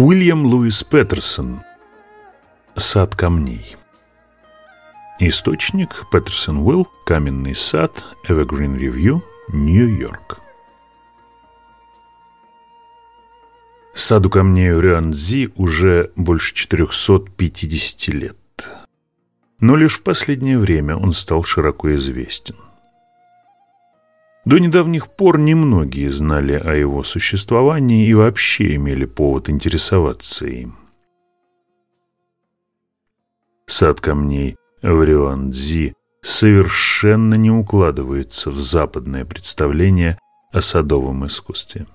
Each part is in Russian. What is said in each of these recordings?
Уильям Луис Петерсон «Сад камней» Источник Петерсон Уилл, Каменный сад, Evergreen Review, Нью-Йорк Саду камней Рюанзи уже больше 450 лет. Но лишь в последнее время он стал широко известен. До недавних пор немногие знали о его существовании и вообще имели повод интересоваться им. Сад камней в Рюанзи совершенно не укладывается в западное представление о садовом искусстве.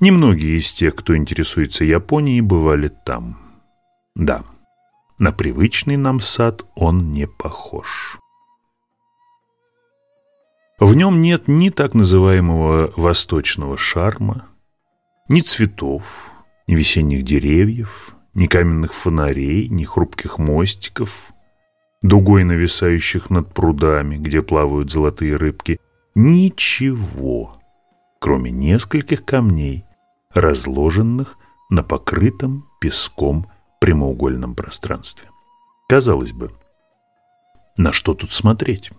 Немногие из тех, кто интересуется Японией, бывали там. Да, на привычный нам сад он не похож. В нем нет ни так называемого восточного шарма, ни цветов, ни весенних деревьев, ни каменных фонарей, ни хрупких мостиков, дугой нависающих над прудами, где плавают золотые рыбки. Ничего, кроме нескольких камней, разложенных на покрытом песком прямоугольном пространстве. Казалось бы, на что тут смотреть?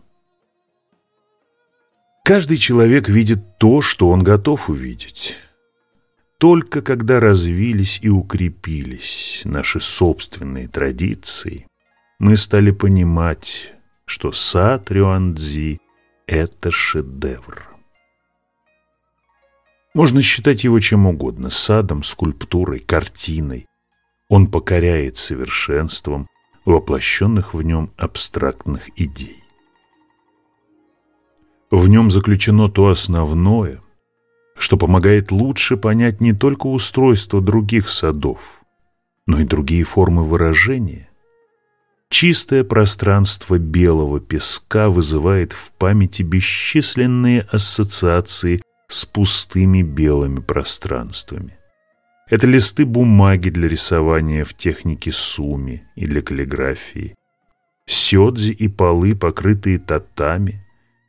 Каждый человек видит то, что он готов увидеть. Только когда развились и укрепились наши собственные традиции, мы стали понимать, что сад Рюандзи – это шедевр. Можно считать его чем угодно – садом, скульптурой, картиной. Он покоряет совершенством воплощенных в нем абстрактных идей. В нем заключено то основное, что помогает лучше понять не только устройство других садов, но и другие формы выражения. Чистое пространство белого песка вызывает в памяти бесчисленные ассоциации с пустыми белыми пространствами. Это листы бумаги для рисования в технике суми и для каллиграфии, сёдзи и полы, покрытые татами –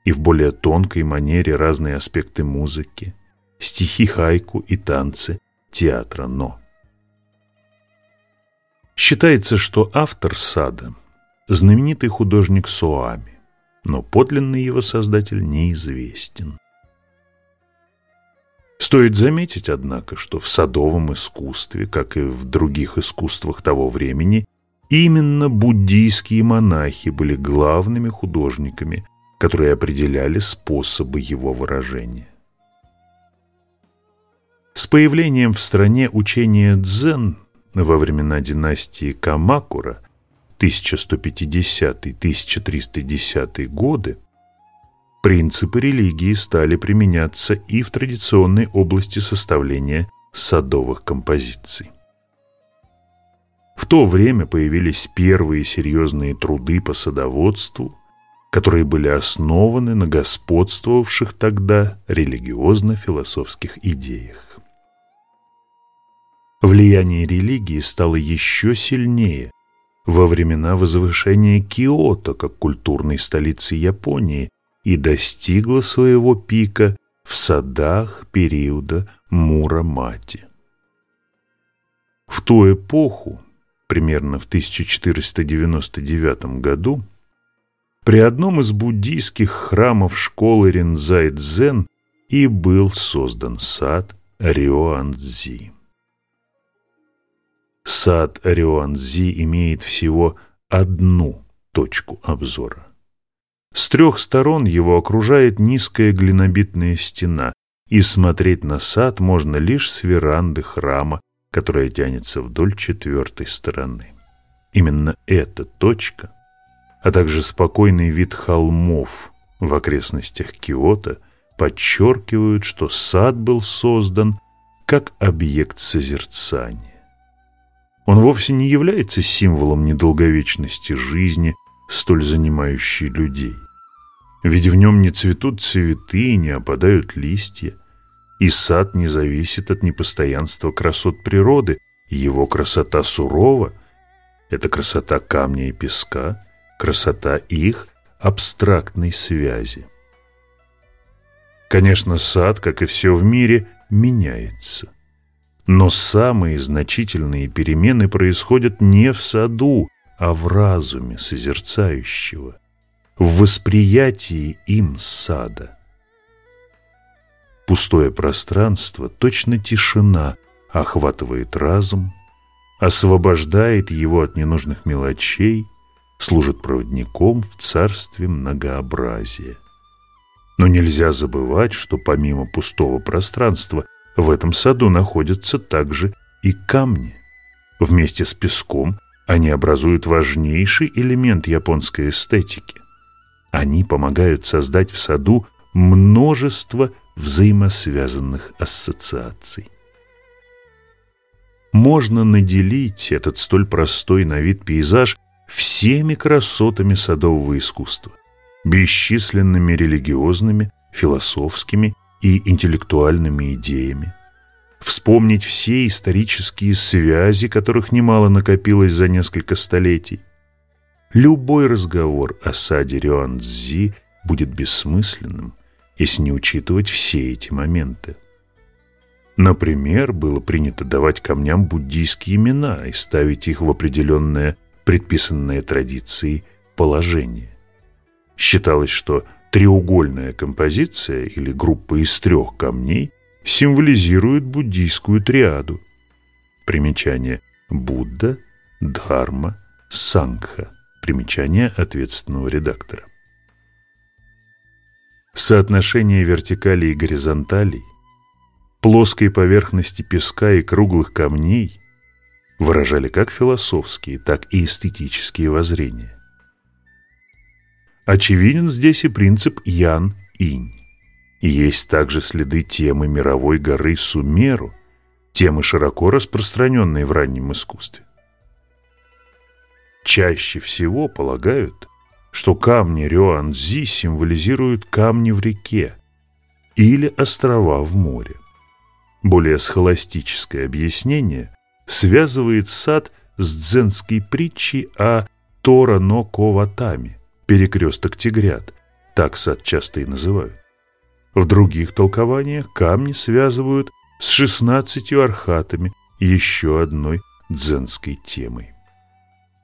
и в более тонкой манере разные аспекты музыки, стихи хайку и танцы театра «Но». Считается, что автор сада – знаменитый художник Суами, но подлинный его создатель неизвестен. Стоит заметить, однако, что в садовом искусстве, как и в других искусствах того времени, именно буддийские монахи были главными художниками – которые определяли способы его выражения. С появлением в стране учения дзен во времена династии Камакура 1150-1310 годы принципы религии стали применяться и в традиционной области составления садовых композиций. В то время появились первые серьезные труды по садоводству, которые были основаны на господствовавших тогда религиозно-философских идеях. Влияние религии стало еще сильнее во времена возвышения Киото как культурной столицы Японии и достигло своего пика в садах периода Мурамати. В ту эпоху, примерно в 1499 году, при одном из буддийских храмов школы Ринзай-Дзен и был создан сад Рюанзи. Сад Рюанзи имеет всего одну точку обзора. С трех сторон его окружает низкая глинобитная стена, и смотреть на сад можно лишь с веранды храма, которая тянется вдоль четвертой стороны. Именно эта точка а также спокойный вид холмов в окрестностях Киота подчеркивают, что сад был создан как объект созерцания. Он вовсе не является символом недолговечности жизни, столь занимающей людей. Ведь в нем не цветут цветы и не опадают листья, и сад не зависит от непостоянства красот природы, его красота сурова – это красота камня и песка – красота их абстрактной связи. Конечно, сад, как и все в мире, меняется. Но самые значительные перемены происходят не в саду, а в разуме созерцающего, в восприятии им сада. Пустое пространство, точно тишина, охватывает разум, освобождает его от ненужных мелочей, служит проводником в царстве многообразия. Но нельзя забывать, что помимо пустого пространства в этом саду находятся также и камни. Вместе с песком они образуют важнейший элемент японской эстетики. Они помогают создать в саду множество взаимосвязанных ассоциаций. Можно наделить этот столь простой на вид пейзаж всеми красотами садового искусства, бесчисленными религиозными, философскими и интеллектуальными идеями, вспомнить все исторические связи, которых немало накопилось за несколько столетий. Любой разговор о саде Рюанцзи будет бессмысленным, если не учитывать все эти моменты. Например, было принято давать камням буддийские имена и ставить их в определенное предписанное традицией положение. Считалось, что треугольная композиция или группа из трех камней символизирует буддийскую триаду. Примечание Будда, Дхарма, Сангха. Примечание ответственного редактора. Соотношение вертикалей и горизонталей, плоской поверхности песка и круглых камней выражали как философские, так и эстетические воззрения. Очевиден здесь и принцип Ян-Инь. Есть также следы темы мировой горы Сумеру, темы широко распространенной в раннем искусстве. Чаще всего полагают, что камни Рюанзи символизируют камни в реке или острова в море. Более схоластическое объяснение связывает сад с дзенской притчей о Тора-но-Коватами, перекресток тигрят, так сад часто и называют. В других толкованиях камни связывают с шестнадцатью архатами, еще одной дзенской темой.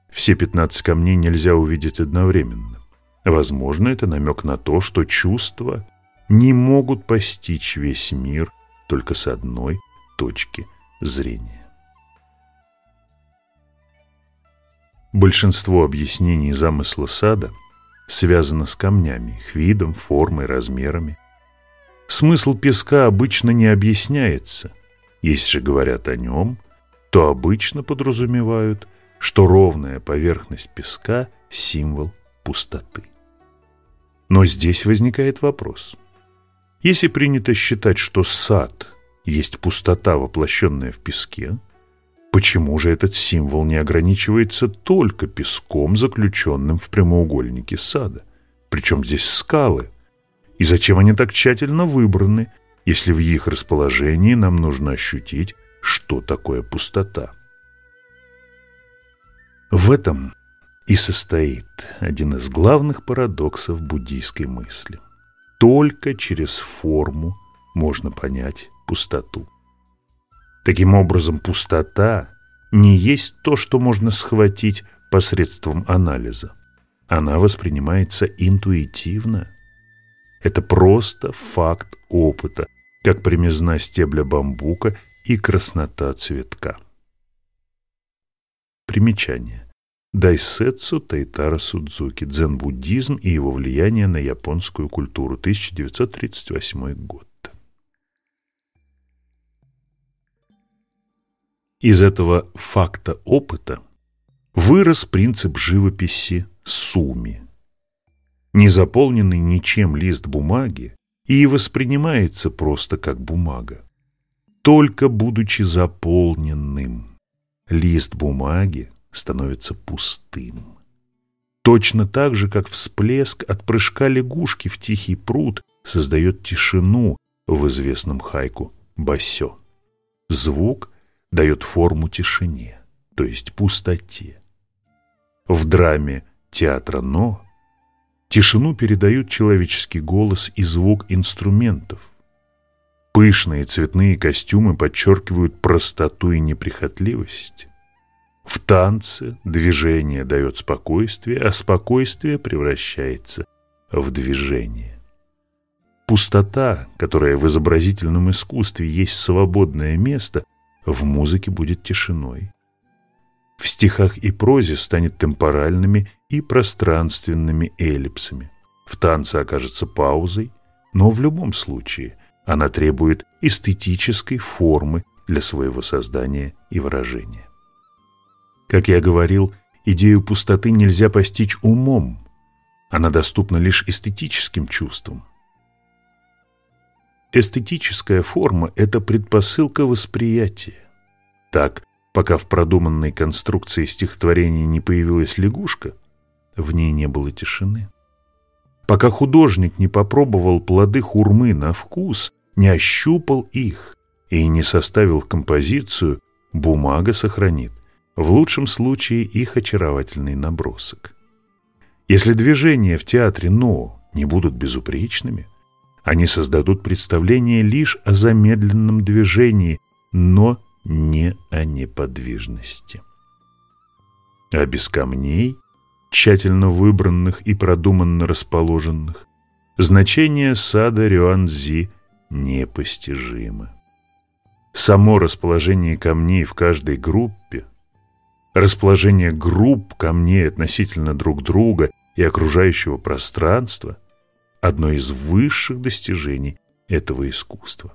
Все пятнадцать камней нельзя увидеть одновременно. Возможно, это намек на то, что чувства не могут постичь весь мир только с одной точки зрения. Большинство объяснений замысла сада – связано с камнями, их видом, формой, размерами. Смысл песка обычно не объясняется. Если же говорят о нем, то обычно подразумевают, что ровная поверхность песка – символ пустоты. Но здесь возникает вопрос. Если принято считать, что сад есть пустота, воплощенная в песке, Почему же этот символ не ограничивается только песком, заключенным в прямоугольнике сада? Причем здесь скалы? И зачем они так тщательно выбраны, если в их расположении нам нужно ощутить, что такое пустота? В этом и состоит один из главных парадоксов буддийской мысли. Только через форму можно понять пустоту. Таким образом, пустота не есть то, что можно схватить посредством анализа. Она воспринимается интуитивно. Это просто факт опыта, как примизна стебля бамбука и краснота цветка. Примечание. Дайсетсу Тайтара Судзуки. Дзен-буддизм и его влияние на японскую культуру. 1938 год. Из этого факта опыта вырос принцип живописи суми. Незаполненный ничем лист бумаги и воспринимается просто как бумага. Только будучи заполненным, лист бумаги становится пустым. Точно так же, как всплеск от прыжка лягушки в тихий пруд создает тишину в известном хайку «Басё». Звук дает форму тишине, то есть пустоте. В драме театра «Но» тишину передают человеческий голос и звук инструментов. Пышные цветные костюмы подчеркивают простоту и неприхотливость. В танце движение дает спокойствие, а спокойствие превращается в движение. Пустота, которая в изобразительном искусстве есть свободное место, в музыке будет тишиной. В стихах и прозе станет темпоральными и пространственными эллипсами. В танце окажется паузой, но в любом случае она требует эстетической формы для своего создания и выражения. Как я говорил, идею пустоты нельзя постичь умом, она доступна лишь эстетическим чувствам. Эстетическая форма – это предпосылка восприятия. Так, пока в продуманной конструкции стихотворения не появилась лягушка, в ней не было тишины. Пока художник не попробовал плоды хурмы на вкус, не ощупал их и не составил композицию, бумага сохранит, в лучшем случае их очаровательный набросок. Если движения в театре «но» не будут безупречными, они создадут представление лишь о замедленном движении, но не о неподвижности. А без камней, тщательно выбранных и продуманно расположенных, значение сада Рюанзи непостижимо. Само расположение камней в каждой группе расположение групп камней относительно друг друга и окружающего пространства – одно из высших достижений этого искусства.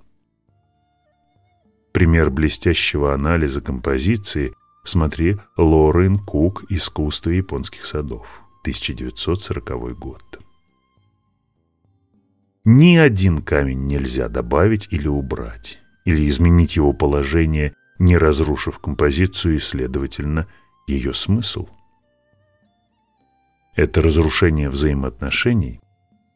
Пример блестящего анализа композиции смотри Лорен Кук «Искусство японских садов», 1940 год. Ни один камень нельзя добавить или убрать, или изменить его положение не разрушив композицию и, следовательно, ее смысл. Это разрушение взаимоотношений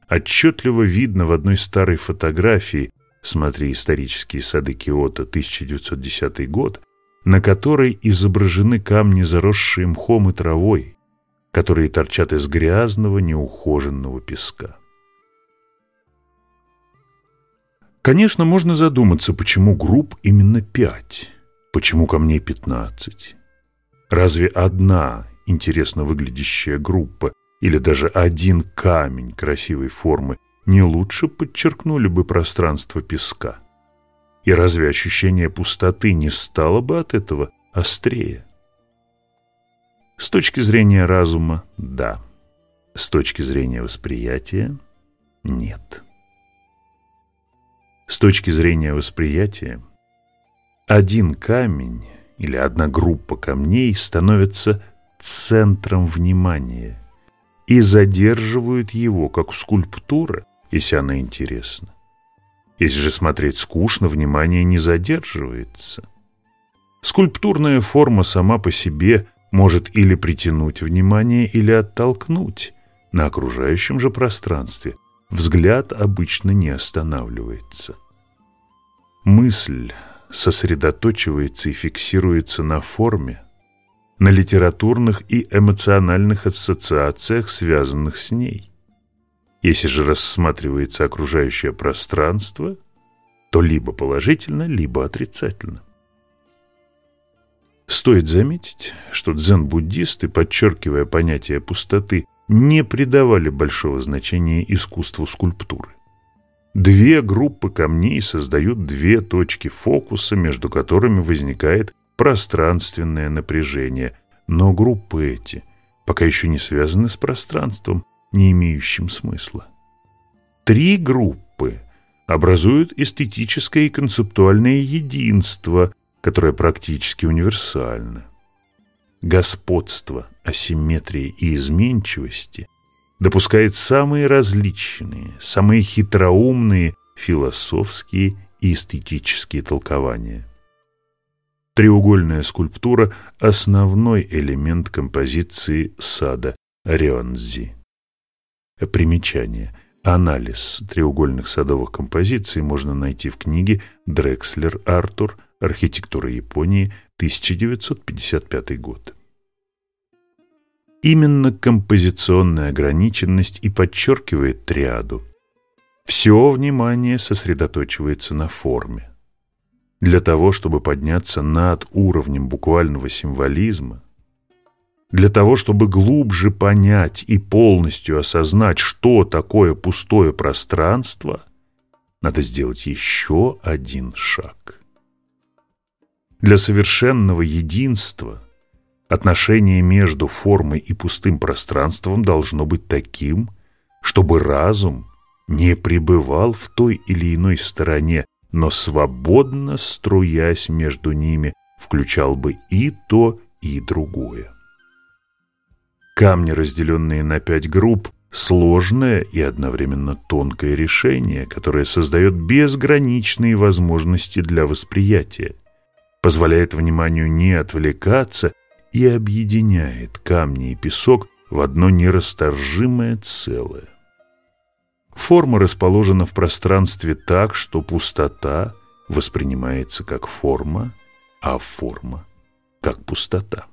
отчетливо видно в одной старой фотографии «Смотри исторические сады Киото, 1910 год», на которой изображены камни, заросшие мхом и травой, которые торчат из грязного, неухоженного песка. Конечно, можно задуматься, почему групп именно пять. Почему камней 15? Разве одна интересно выглядящая группа или даже один камень красивой формы не лучше подчеркнули бы пространство песка? И разве ощущение пустоты не стало бы от этого острее? С точки зрения разума – да. С точки зрения восприятия – нет. С точки зрения восприятия – один камень или одна группа камней становятся центром внимания и задерживают его, как скульптура, если она интересна. Если же смотреть скучно, внимание не задерживается. Скульптурная форма сама по себе может или притянуть внимание, или оттолкнуть. На окружающем же пространстве взгляд обычно не останавливается. Мысль сосредоточивается и фиксируется на форме, на литературных и эмоциональных ассоциациях, связанных с ней. Если же рассматривается окружающее пространство, то либо положительно, либо отрицательно. Стоит заметить, что дзен-буддисты, подчеркивая понятие пустоты, не придавали большого значения искусству скульптуры. Две группы камней создают две точки фокуса, между которыми возникает пространственное напряжение. Но группы эти пока еще не связаны с пространством, не имеющим смысла. Три группы образуют эстетическое и концептуальное единство, которое практически универсально. Господство, асимметрии и изменчивости допускает самые различные, самые хитроумные философские и эстетические толкования. Треугольная скульптура – основной элемент композиции сада Рёнзи. Примечание. Анализ треугольных садовых композиций можно найти в книге Дрекслер Артур «Архитектура Японии», 1955 год. Именно композиционная ограниченность и подчеркивает триаду. Все внимание сосредоточивается на форме. Для того, чтобы подняться над уровнем буквального символизма, для того, чтобы глубже понять и полностью осознать, что такое пустое пространство, надо сделать еще один шаг. Для совершенного единства отношение между формой и пустым пространством должно быть таким, чтобы разум не пребывал в той или иной стороне, но свободно струясь между ними, включал бы и то, и другое. Камни, разделенные на пять групп, сложное и одновременно тонкое решение, которое создает безграничные возможности для восприятия, позволяет вниманию не отвлекаться и объединяет камни и песок в одно нерасторжимое целое. Форма расположена в пространстве так, что пустота воспринимается как форма, а форма как пустота.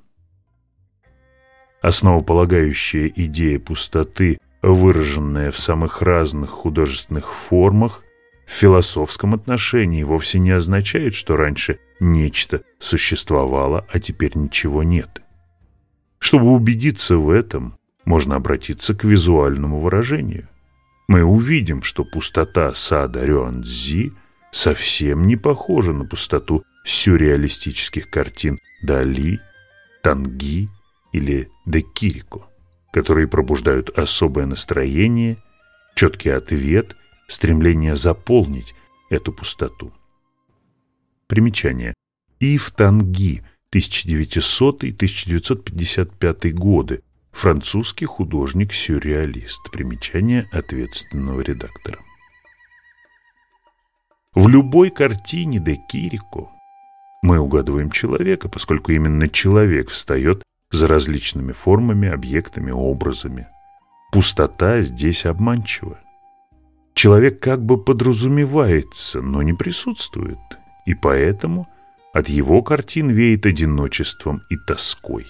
Основополагающая идея пустоты, выраженная в самых разных художественных формах, в философском отношении вовсе не означает, что раньше нечто существовало, а теперь ничего нет. Чтобы убедиться в этом, можно обратиться к визуальному выражению. Мы увидим, что пустота сада Рюанцзи совсем не похожа на пустоту сюрреалистических картин Дали, Танги или де Кирико, которые пробуждают особое настроение, четкий ответ, стремление заполнить эту пустоту. Примечание. Ив Танги, 1900-1955 годы, французский художник-сюрреалист. Примечание ответственного редактора. В любой картине де Кирико мы угадываем человека, поскольку именно человек встает за различными формами, объектами, образами. Пустота здесь обманчива. Человек как бы подразумевается, но не присутствует, и поэтому от его картин веет одиночеством и тоской.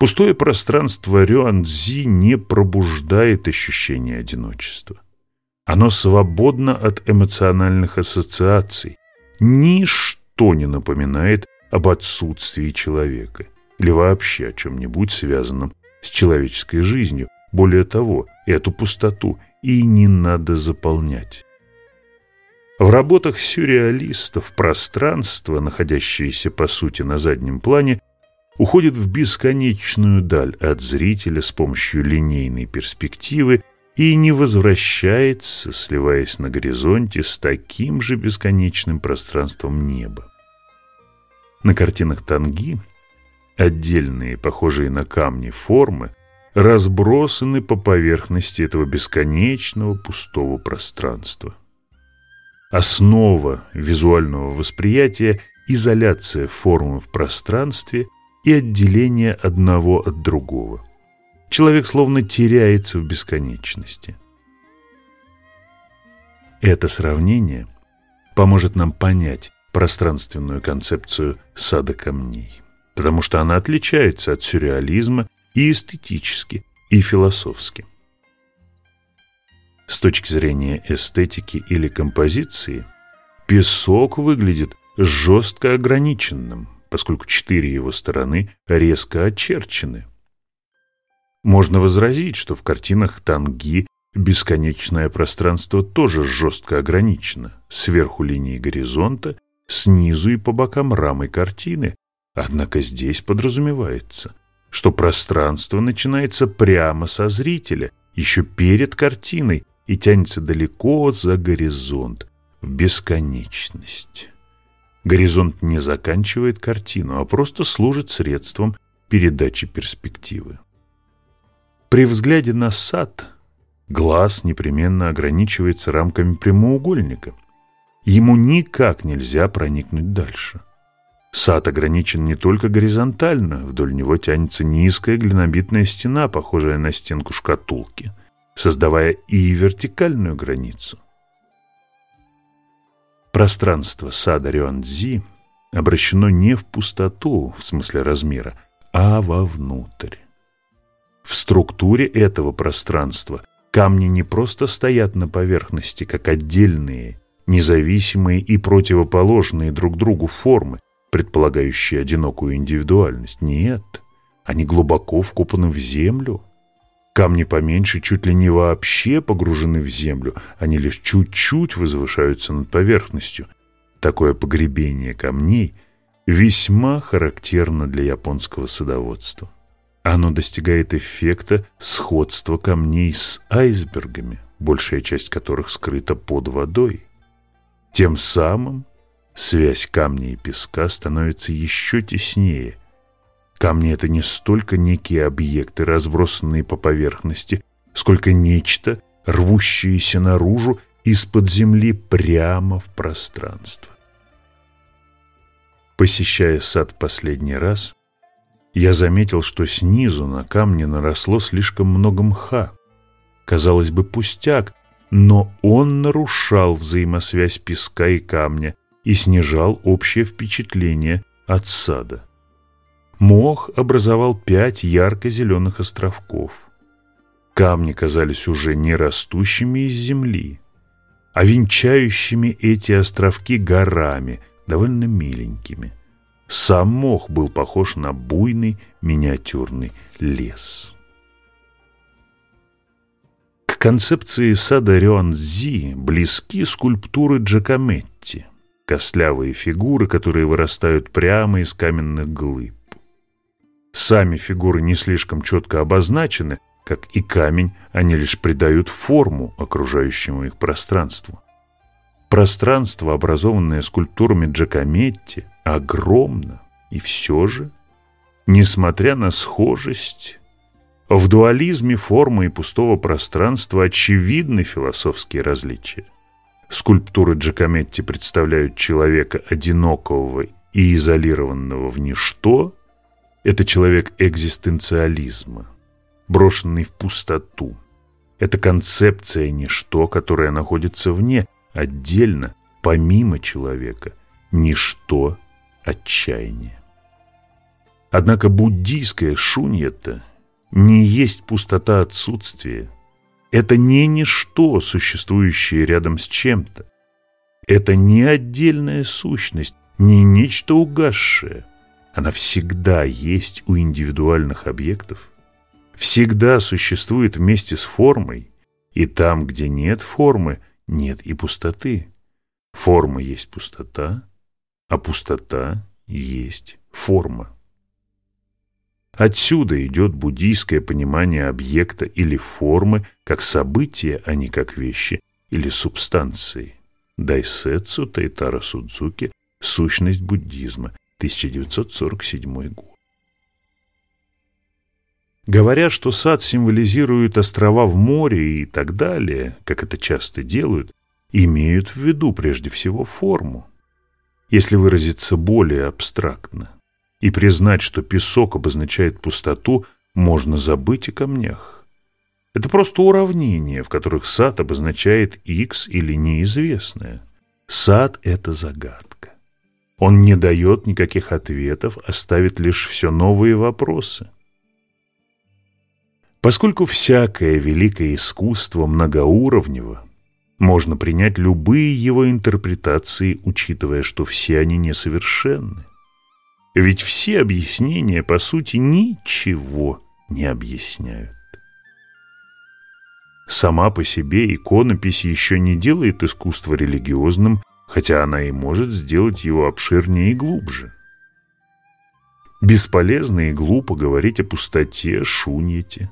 Пустое пространство Рюанзи не пробуждает ощущение одиночества. Оно свободно от эмоциональных ассоциаций. Ничто не напоминает об отсутствии человека или вообще о чем-нибудь связанном с человеческой жизнью. Более того, эту пустоту и не надо заполнять. В работах сюрреалистов пространство, находящееся по сути на заднем плане, уходит в бесконечную даль от зрителя с помощью линейной перспективы и не возвращается, сливаясь на горизонте с таким же бесконечным пространством неба. На картинах Танги отдельные, похожие на камни формы, разбросаны по поверхности этого бесконечного пустого пространства. Основа визуального восприятия – изоляция формы в пространстве и отделение одного от другого. Человек словно теряется в бесконечности. Это сравнение поможет нам понять, пространственную концепцию сада камней, потому что она отличается от сюрреализма и эстетически, и философски. С точки зрения эстетики или композиции, песок выглядит жестко ограниченным, поскольку четыре его стороны резко очерчены. Можно возразить, что в картинах Танги бесконечное пространство тоже жестко ограничено, сверху линии горизонта снизу и по бокам рамы картины. Однако здесь подразумевается, что пространство начинается прямо со зрителя, еще перед картиной, и тянется далеко за горизонт, в бесконечность. Горизонт не заканчивает картину, а просто служит средством передачи перспективы. При взгляде на сад глаз непременно ограничивается рамками прямоугольника – Ему никак нельзя проникнуть дальше. Сад ограничен не только горизонтально, вдоль него тянется низкая глинобитная стена, похожая на стенку шкатулки, создавая и вертикальную границу. Пространство сада Рюанцзи обращено не в пустоту, в смысле размера, а вовнутрь. В структуре этого пространства Камни не просто стоят на поверхности, как отдельные, независимые и противоположные друг другу формы, предполагающие одинокую индивидуальность. Нет, они глубоко вкопаны в землю. Камни поменьше чуть ли не вообще погружены в землю, они лишь чуть-чуть возвышаются над поверхностью. Такое погребение камней весьма характерно для японского садоводства. Оно достигает эффекта сходства камней с айсбергами, большая часть которых скрыта под водой. Тем самым связь камня и песка становится еще теснее. Камни — это не столько некие объекты, разбросанные по поверхности, сколько нечто, рвущееся наружу из-под земли прямо в пространство. Посещая сад в последний раз, я заметил, что снизу на камне наросло слишком много мха. Казалось бы, пустяк, но он нарушал взаимосвязь песка и камня и снижал общее впечатление от сада. Мох образовал пять ярко-зеленых островков. Камни казались уже не растущими из земли, а венчающими эти островки горами, довольно миленькими. Сам мох был похож на буйный миниатюрный лес. К концепции сада Рюанзи близки скульптуры Джакометти, костлявые фигуры, которые вырастают прямо из каменных глыб. Сами фигуры не слишком четко обозначены, как и камень, они лишь придают форму окружающему их пространству. Пространство, образованное скульптурами Джакометти, огромно, и все же, несмотря на схожесть, в дуализме формы и пустого пространства очевидны философские различия. Скульптуры Джакометти представляют человека одинокого и изолированного в ничто. Это человек экзистенциализма, брошенный в пустоту. Это концепция ничто, которая находится вне, отдельно, помимо человека, ничто отчаяние. Однако буддийская шуньята не есть пустота отсутствия. Это не ничто, существующее рядом с чем-то. Это не отдельная сущность, не нечто угасшее. Она всегда есть у индивидуальных объектов, всегда существует вместе с формой, и там, где нет формы, нет и пустоты. Форма есть пустота, а пустота есть форма. Отсюда идет буддийское понимание объекта или формы как события, а не как вещи или субстанции. Дайсетсу Тайтара Судзуки «Сущность буддизма», 1947 год. Говоря, что сад символизирует острова в море и так далее, как это часто делают, имеют в виду прежде всего форму. Если выразиться более абстрактно и признать, что песок обозначает пустоту, можно забыть о камнях. Это просто уравнения, в которых сад обозначает x или неизвестное. Сад — это загадка. Он не дает никаких ответов, а ставит лишь все новые вопросы. Поскольку всякое великое искусство многоуровнево, можно принять любые его интерпретации, учитывая, что все они несовершенны. Ведь все объяснения, по сути, ничего не объясняют. Сама по себе иконопись еще не делает искусство религиозным, хотя она и может сделать его обширнее и глубже. Бесполезно и глупо говорить о пустоте, шуньете,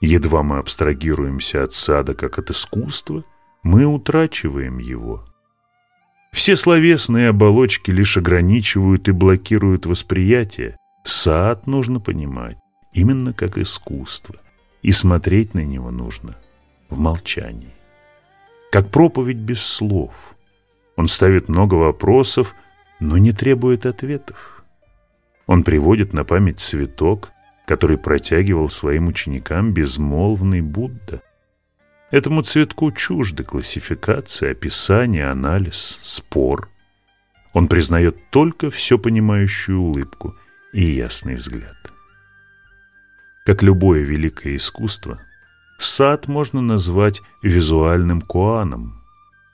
Едва мы абстрагируемся от сада как от искусства, мы утрачиваем его. Все словесные оболочки лишь ограничивают и блокируют восприятие. Сад нужно понимать именно как искусство, и смотреть на него нужно в молчании. Как проповедь без слов. Он ставит много вопросов, но не требует ответов. Он приводит на память цветок, который протягивал своим ученикам безмолвный Будда. Этому цветку чужды классификация, описание, анализ, спор. Он признает только все понимающую улыбку и ясный взгляд. Как любое великое искусство, Сад можно назвать визуальным куаном.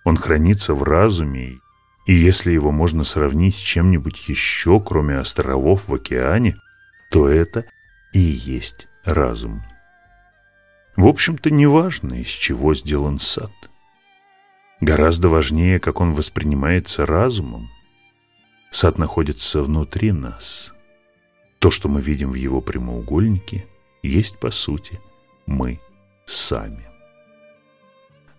Он хранится в разуме, и если его можно сравнить с чем-нибудь еще, кроме островов в океане, то это и есть разум. В общем-то, неважно, из чего сделан сад. Гораздо важнее, как он воспринимается разумом. Сад находится внутри нас. То, что мы видим в его прямоугольнике, есть, по сути, мы сами.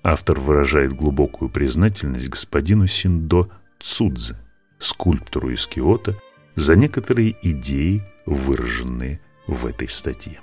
Автор выражает глубокую признательность господину Синдо Цудзе, скульптору из Киота, за некоторые идеи, выраженные в этой статье.